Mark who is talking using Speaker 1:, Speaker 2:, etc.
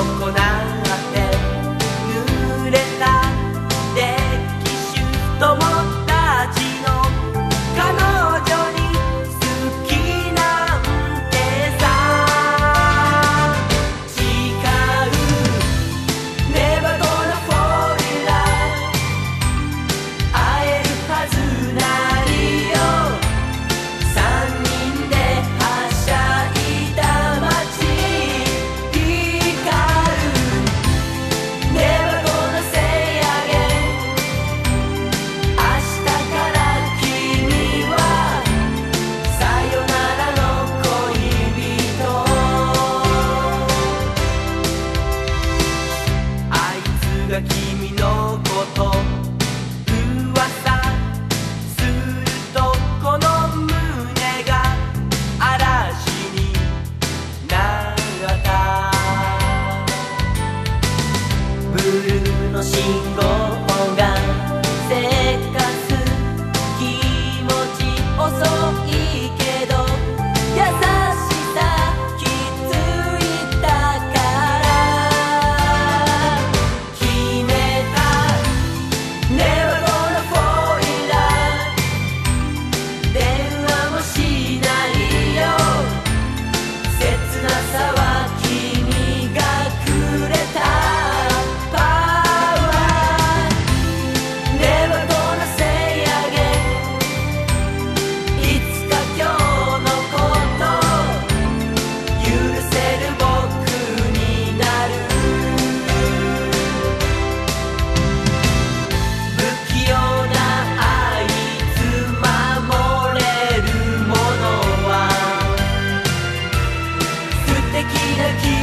Speaker 1: con 君のこと。噂するとこの胸が嵐になった。ブルーの信号が aqui.